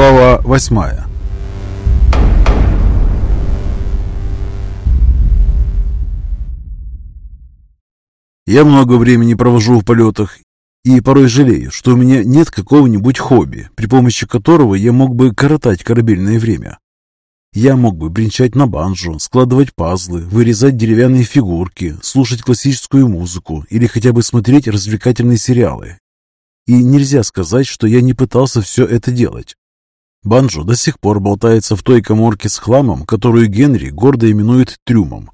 Глава восьмая Я много времени провожу в полетах и порой жалею, что у меня нет какого-нибудь хобби, при помощи которого я мог бы коротать корабельное время. Я мог бы бренчать на банджо, складывать пазлы, вырезать деревянные фигурки, слушать классическую музыку или хотя бы смотреть развлекательные сериалы. И нельзя сказать, что я не пытался все это делать. Банджо до сих пор болтается в той коморке с хламом, которую Генри гордо именует трюмом.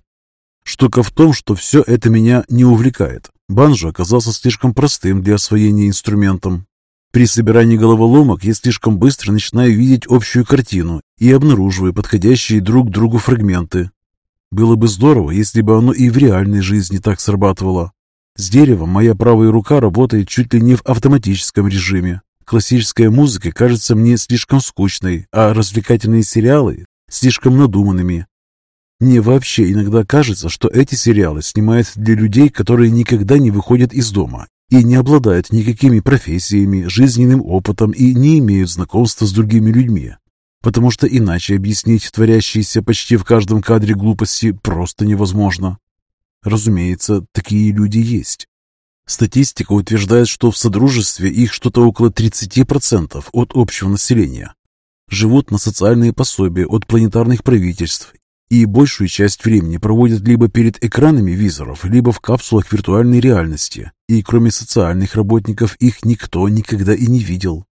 Штука в том, что все это меня не увлекает. Банджо оказался слишком простым для освоения инструментом. При собирании головоломок я слишком быстро начинаю видеть общую картину и обнаруживаю подходящие друг другу фрагменты. Было бы здорово, если бы оно и в реальной жизни так срабатывало. С деревом моя правая рука работает чуть ли не в автоматическом режиме. Классическая музыка кажется мне слишком скучной, а развлекательные сериалы слишком надуманными. Мне вообще иногда кажется, что эти сериалы снимают для людей, которые никогда не выходят из дома и не обладают никакими профессиями, жизненным опытом и не имеют знакомства с другими людьми. Потому что иначе объяснить творящиеся почти в каждом кадре глупости просто невозможно. Разумеется, такие люди есть. Статистика утверждает, что в Содружестве их что-то около 30% от общего населения. Живут на социальные пособия от планетарных правительств и большую часть времени проводят либо перед экранами визоров, либо в капсулах виртуальной реальности, и кроме социальных работников их никто никогда и не видел.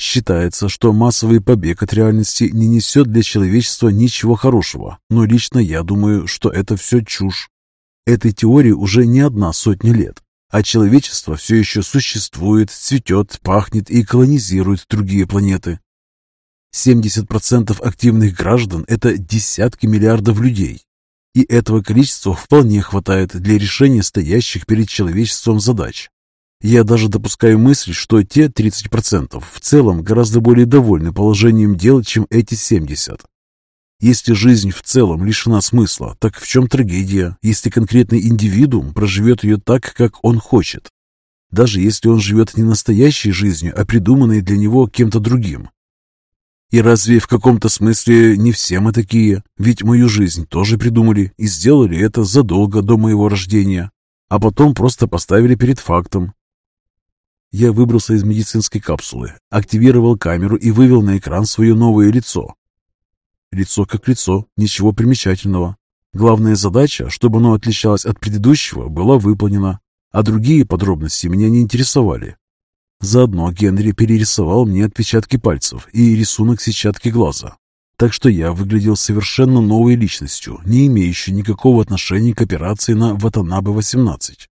Считается, что массовый побег от реальности не несет для человечества ничего хорошего, но лично я думаю, что это все чушь. Этой теории уже не одна сотня лет, а человечество все еще существует, цветет, пахнет и колонизирует другие планеты. 70% активных граждан – это десятки миллиардов людей. И этого количества вполне хватает для решения стоящих перед человечеством задач. Я даже допускаю мысль, что те 30% в целом гораздо более довольны положением дел, чем эти 70%. Если жизнь в целом лишена смысла, так в чем трагедия, если конкретный индивидуум проживет ее так, как он хочет? Даже если он живет не настоящей жизнью, а придуманной для него кем-то другим, и разве в каком-то смысле не все мы такие? Ведь мою жизнь тоже придумали и сделали это задолго до моего рождения, а потом просто поставили перед фактом. Я выбрался из медицинской капсулы, активировал камеру и вывел на экран свое новое лицо. Лицо как лицо, ничего примечательного. Главная задача, чтобы оно отличалось от предыдущего, была выполнена, а другие подробности меня не интересовали. Заодно Генри перерисовал мне отпечатки пальцев и рисунок сетчатки глаза. Так что я выглядел совершенно новой личностью, не имеющей никакого отношения к операции на Ватанабе-18.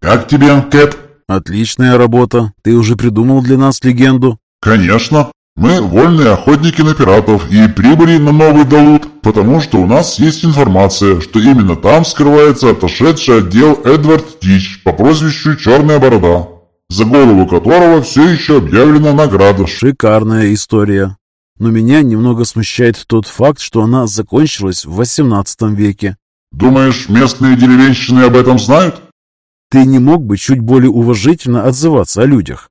«Как тебе, Кэп?» «Отличная работа. Ты уже придумал для нас легенду?» «Конечно. Мы вольные охотники на пиратов и прибыли на Новый Далут, потому что у нас есть информация, что именно там скрывается отошедший отдел Эдвард Тич по прозвищу Черная Борода за голову которого все еще объявлена награда. Шикарная история. Но меня немного смущает тот факт, что она закончилась в XVIII веке. Думаешь, местные деревенщины об этом знают? Ты не мог бы чуть более уважительно отзываться о людях?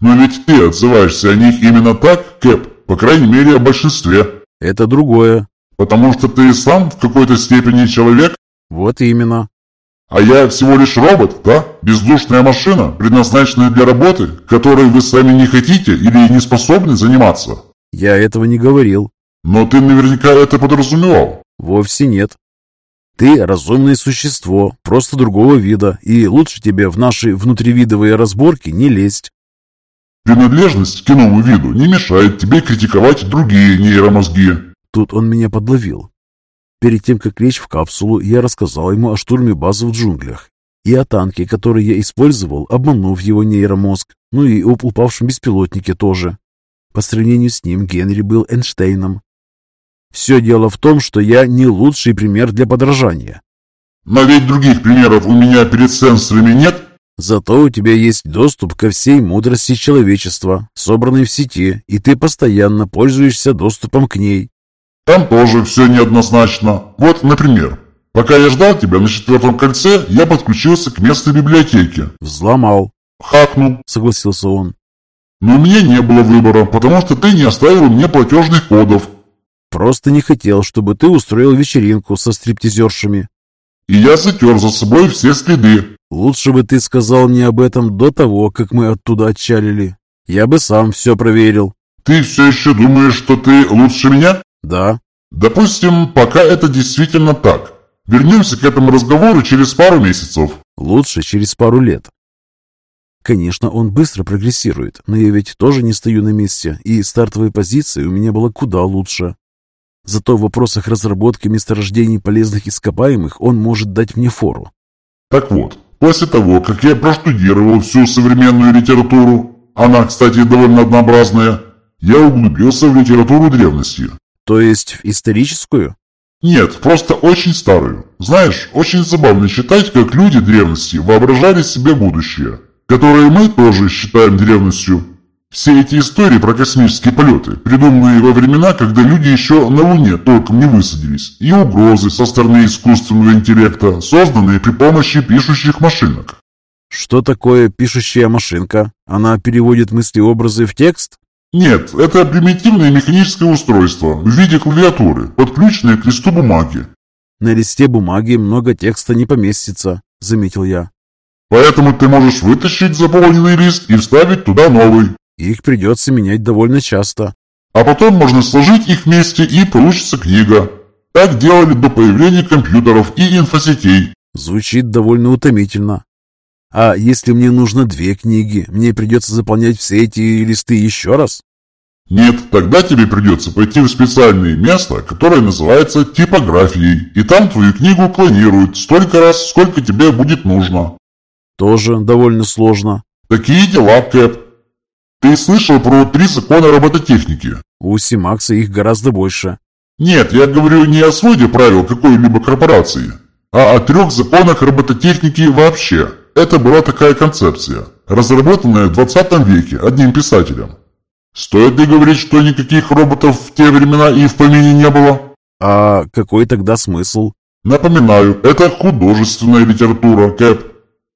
Но ведь ты отзываешься о них именно так, Кэп, по крайней мере, о большинстве. Это другое. Потому что ты сам в какой-то степени человек? Вот именно. А я всего лишь робот, да? Бездушная машина, предназначенная для работы, которой вы сами не хотите или не способны заниматься. Я этого не говорил. Но ты наверняка это подразумевал. Вовсе нет. Ты разумное существо, просто другого вида, и лучше тебе в наши внутривидовые разборки не лезть. Принадлежность к иному виду не мешает тебе критиковать другие нейромозги. Тут он меня подловил. Перед тем, как лечь в капсулу, я рассказал ему о штурме базы в джунглях и о танке, который я использовал, обманув его нейромозг, ну и об упавшем беспилотнике тоже. По сравнению с ним Генри был Эйнштейном. Все дело в том, что я не лучший пример для подражания. Но ведь других примеров у меня перед сенсорами нет. Зато у тебя есть доступ ко всей мудрости человечества, собранной в сети, и ты постоянно пользуешься доступом к ней. Там тоже все неоднозначно. Вот, например, пока я ждал тебя на четвертом кольце, я подключился к местной библиотеке. Взломал. Хакнул, согласился он. Но у меня не было выбора, потому что ты не оставил мне платежных кодов. Просто не хотел, чтобы ты устроил вечеринку со стриптизершами. И я затер за собой все следы. Лучше бы ты сказал мне об этом до того, как мы оттуда отчалили. Я бы сам все проверил. Ты все еще думаешь, что ты лучше меня? Да. Допустим, пока это действительно так. Вернемся к этому разговору через пару месяцев. Лучше через пару лет. Конечно, он быстро прогрессирует, но я ведь тоже не стою на месте, и стартовая позиция у меня была куда лучше. Зато в вопросах разработки месторождений полезных ископаемых он может дать мне фору. Так вот, после того, как я проштудировал всю современную литературу, она, кстати, довольно однообразная, я углубился в литературу древности. То есть в историческую? Нет, просто очень старую. Знаешь, очень забавно читать, как люди древности воображали себе будущее, которое мы тоже считаем древностью. Все эти истории про космические полеты, придуманные во времена, когда люди еще на Луне толком не высадились, и угрозы со стороны искусственного интеллекта, созданные при помощи пишущих машинок. Что такое пишущая машинка? Она переводит мысли-образы в текст? Нет, это примитивное механическое устройство в виде клавиатуры, подключенное к листу бумаги. На листе бумаги много текста не поместится, заметил я. Поэтому ты можешь вытащить заполненный лист и вставить туда новый. Их придется менять довольно часто. А потом можно сложить их вместе и получится книга. Так делали до появления компьютеров и инфосетей. Звучит довольно утомительно. А если мне нужно две книги, мне придется заполнять все эти листы еще раз? Нет, тогда тебе придется пойти в специальное место, которое называется типографией, и там твою книгу клонируют столько раз, сколько тебе будет нужно. Тоже довольно сложно. Такие дела, Кэп. Ты слышал про три закона робототехники? У Симакса их гораздо больше. Нет, я говорю не о своде правил какой-либо корпорации, а о трех законах робототехники вообще. Это была такая концепция, разработанная в 20 веке одним писателем. Стоит ли говорить, что никаких роботов в те времена и в помине не было? А какой тогда смысл? Напоминаю, это художественная литература, Кэп.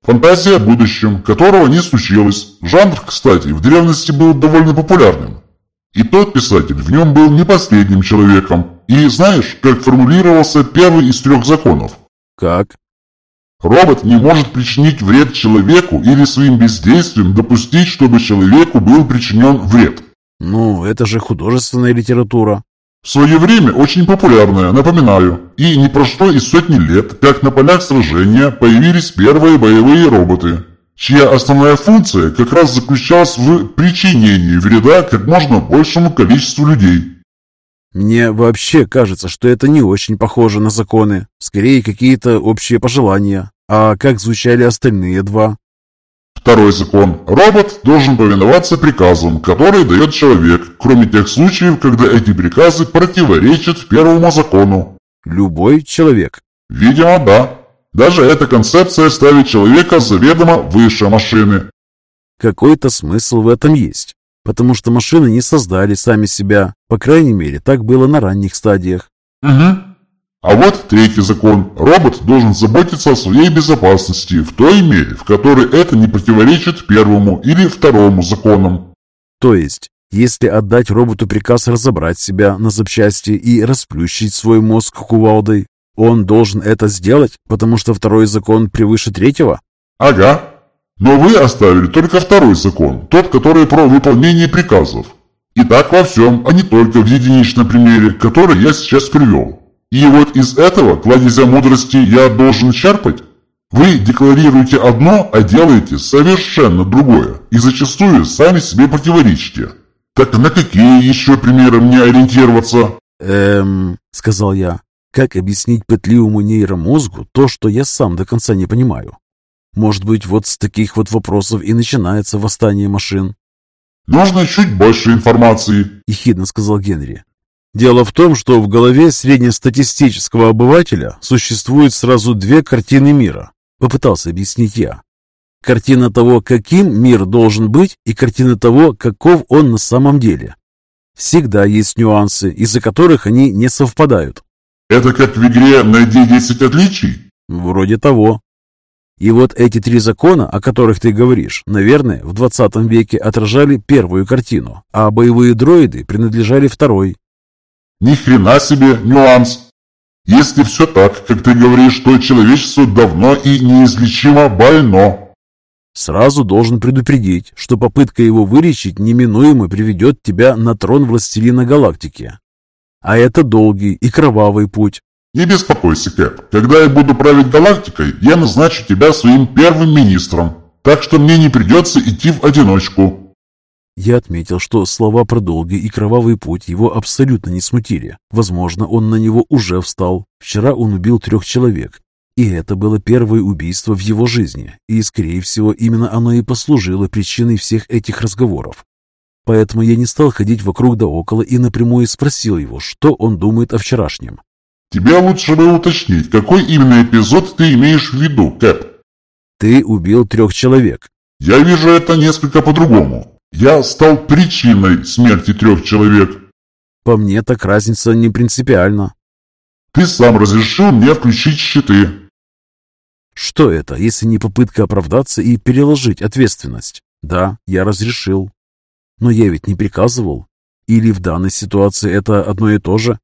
Фантазия о будущем, которого не случилось. Жанр, кстати, в древности был довольно популярным. И тот писатель в нем был не последним человеком. И знаешь, как формулировался первый из трех законов? Как? Робот не может причинить вред человеку или своим бездействием допустить, чтобы человеку был причинен вред. Ну, это же художественная литература. В свое время очень популярная, напоминаю. И не прошло и сотни лет, как на полях сражения появились первые боевые роботы, чья основная функция как раз заключалась в причинении вреда как можно большему количеству людей. Мне вообще кажется, что это не очень похоже на законы, скорее какие-то общие пожелания. А как звучали остальные два? Второй закон. Робот должен повиноваться приказам, которые дает человек, кроме тех случаев, когда эти приказы противоречат первому закону. Любой человек? Видимо, да. Даже эта концепция ставит человека заведомо выше машины. Какой-то смысл в этом есть, потому что машины не создали сами себя. По крайней мере, так было на ранних стадиях. Угу. А вот третий закон. Робот должен заботиться о своей безопасности в той мере, в которой это не противоречит первому или второму законам. То есть, если отдать роботу приказ разобрать себя на запчасти и расплющить свой мозг кувалдой, он должен это сделать, потому что второй закон превыше третьего? Ага. Но вы оставили только второй закон, тот, который про выполнение приказов. И так во всем, а не только в единичном примере, который я сейчас привел. И вот из этого кладезя мудрости я должен черпать? Вы декларируете одно, а делаете совершенно другое, и зачастую сами себе противоречите. Так на какие еще примеры мне ориентироваться? Эм, сказал я, как объяснить пытливому нейромозгу то, что я сам до конца не понимаю? Может быть, вот с таких вот вопросов и начинается восстание машин? «Нужно чуть больше информации», – ехидно сказал Генри. Дело в том, что в голове среднестатистического обывателя существует сразу две картины мира, попытался объяснить я. Картина того, каким мир должен быть, и картина того, каков он на самом деле. Всегда есть нюансы, из-за которых они не совпадают. Это как в игре «Найди 10 отличий»? Вроде того. И вот эти три закона, о которых ты говоришь, наверное, в 20 веке отражали первую картину, а боевые дроиды принадлежали второй. Ни хрена себе нюанс. Если все так, как ты говоришь, то человечество давно и неизлечимо больно. Сразу должен предупредить, что попытка его вылечить неминуемо приведет тебя на трон властелина галактики. А это долгий и кровавый путь. Не беспокойся, Кэп. Когда я буду править галактикой, я назначу тебя своим первым министром. Так что мне не придется идти в одиночку. Я отметил, что слова про долгий и кровавый путь его абсолютно не смутили. Возможно, он на него уже встал. Вчера он убил трех человек, и это было первое убийство в его жизни, и, скорее всего, именно оно и послужило причиной всех этих разговоров. Поэтому я не стал ходить вокруг да около и напрямую спросил его, что он думает о вчерашнем. «Тебе лучше бы уточнить, какой именно эпизод ты имеешь в виду, Кэп?» «Ты убил трех человек». «Я вижу это несколько по-другому. Я стал причиной смерти трех человек». «По мне так разница не принципиальна». «Ты сам разрешил мне включить щиты, что это, если не попытка оправдаться и переложить ответственность? Да, я разрешил. Но я ведь не приказывал. Или в данной ситуации это одно и то же?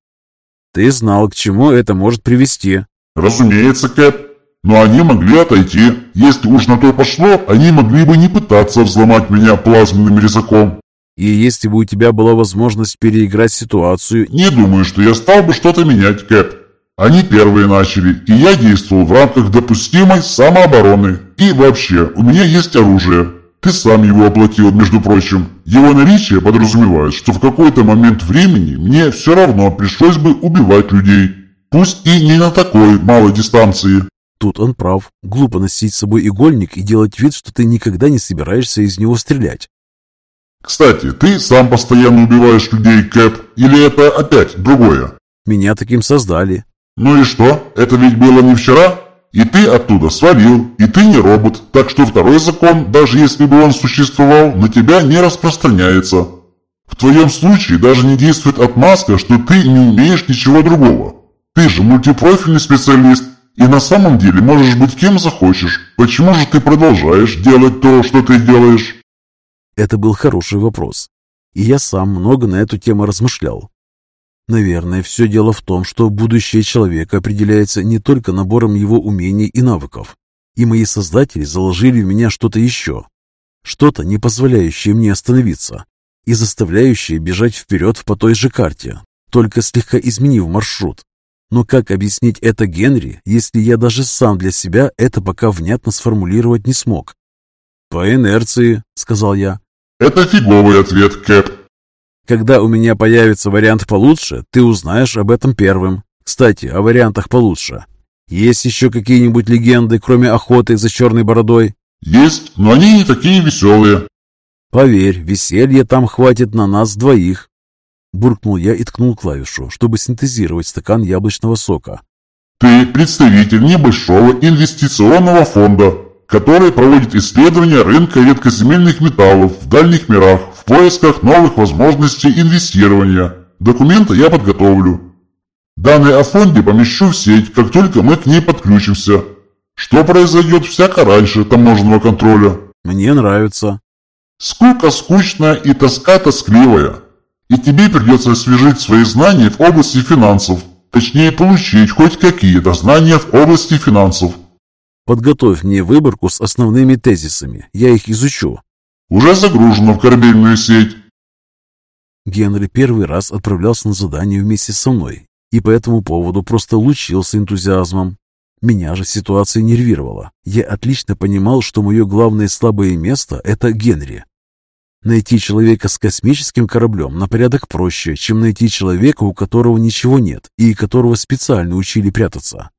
Ты знал, к чему это может привести. Разумеется, Кэп. Но они могли отойти. Если уж на то пошло, они могли бы не пытаться взломать меня плазменным резаком. И если бы у тебя была возможность переиграть ситуацию... Не думаю, что я стал бы что-то менять, Кэп. Они первые начали, и я действовал в рамках допустимой самообороны. И вообще, у меня есть оружие. Ты сам его оплатил, между прочим. Его наличие подразумевает, что в какой-то момент времени мне все равно пришлось бы убивать людей. Пусть и не на такой малой дистанции. Тут он прав. Глупо носить с собой игольник и делать вид, что ты никогда не собираешься из него стрелять. Кстати, ты сам постоянно убиваешь людей, Кэп, или это опять другое? Меня таким создали. Ну и что? Это ведь было не вчера? И ты оттуда свалил, и ты не робот, так что второй закон, даже если бы он существовал, на тебя не распространяется. В твоем случае даже не действует отмазка, что ты не умеешь ничего другого. Ты же мультипрофильный специалист, и на самом деле можешь быть кем захочешь. Почему же ты продолжаешь делать то, что ты делаешь? Это был хороший вопрос. И я сам много на эту тему размышлял. Наверное, все дело в том, что будущее человека определяется не только набором его умений и навыков. И мои создатели заложили в меня что-то еще. Что-то, не позволяющее мне остановиться и заставляющее бежать вперед по той же карте, только слегка изменив маршрут. Но как объяснить это Генри, если я даже сам для себя это пока внятно сформулировать не смог? «По инерции», — сказал я. «Это фиговый ответ, Кэп», когда у меня появится вариант получше, ты узнаешь об этом первым. Кстати, о вариантах получше. Есть еще какие-нибудь легенды, кроме охоты за черной бородой? Есть, но они не такие веселые. Поверь, веселья там хватит на нас двоих. Буркнул я и ткнул клавишу, чтобы синтезировать стакан яблочного сока. Ты представитель небольшого инвестиционного фонда, который проводит исследования рынка редкоземельных металлов в дальних мирах в поисках новых возможностей инвестирования. Документы я подготовлю. Данные о фонде помещу в сеть, как только мы к ней подключимся. Что произойдет всяко раньше таможенного контроля? Мне нравится. Скука скучная и тоска тоскливая. И тебе придется освежить свои знания в области финансов. Точнее, получить хоть какие-то знания в области финансов. Подготовь мне выборку с основными тезисами. Я их изучу. Уже загружено в корабельную сеть. Генри первый раз отправлялся на задание вместе со мной и по этому поводу просто лучился энтузиазмом. Меня же ситуация нервировала. Я отлично понимал, что мое главное слабое место – это Генри. Найти человека с космическим кораблем на порядок проще, чем найти человека, у которого ничего нет и которого специально учили прятаться.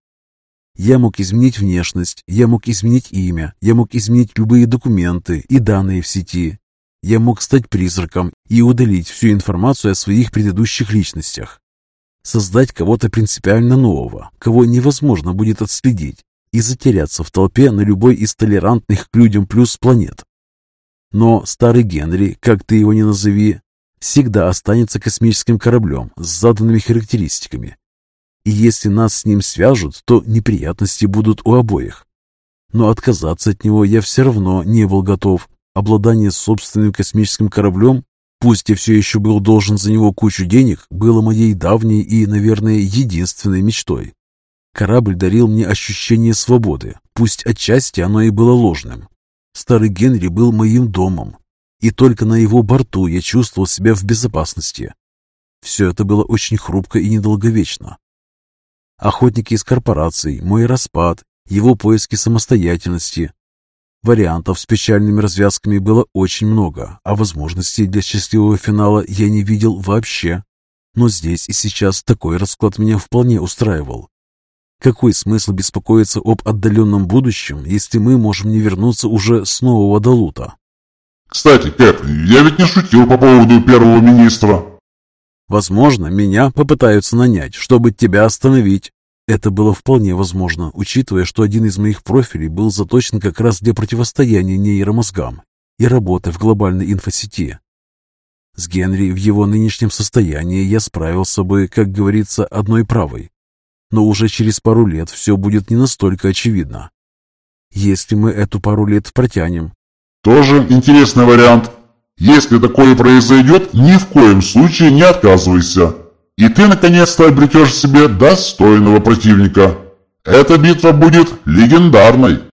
Я мог изменить внешность, я мог изменить имя, я мог изменить любые документы и данные в сети. Я мог стать призраком и удалить всю информацию о своих предыдущих личностях. Создать кого-то принципиально нового, кого невозможно будет отследить, и затеряться в толпе на любой из толерантных к людям плюс планет. Но старый Генри, как ты его ни назови, всегда останется космическим кораблем с заданными характеристиками, и если нас с ним свяжут, то неприятности будут у обоих. Но отказаться от него я все равно не был готов. Обладание собственным космическим кораблем, пусть я все еще был должен за него кучу денег, было моей давней и, наверное, единственной мечтой. Корабль дарил мне ощущение свободы, пусть отчасти оно и было ложным. Старый Генри был моим домом, и только на его борту я чувствовал себя в безопасности. Все это было очень хрупко и недолговечно. Охотники из корпораций, мой распад, его поиски самостоятельности. Вариантов с печальными развязками было очень много, а возможностей для счастливого финала я не видел вообще. Но здесь и сейчас такой расклад меня вполне устраивал. Какой смысл беспокоиться об отдаленном будущем, если мы можем не вернуться уже с нового Далута? Кстати, Кэп, я ведь не шутил по поводу первого министра. Возможно, меня попытаются нанять, чтобы тебя остановить. Это было вполне возможно, учитывая, что один из моих профилей был заточен как раз для противостояния нейромозгам и работы в глобальной инфосети. С Генри в его нынешнем состоянии я справился бы, как говорится, одной правой. Но уже через пару лет все будет не настолько очевидно. Если мы эту пару лет протянем. Тоже интересный вариант. Если такое произойдет, ни в коем случае не отказывайся. И ты наконец-то обретешь себе достойного противника. Эта битва будет легендарной.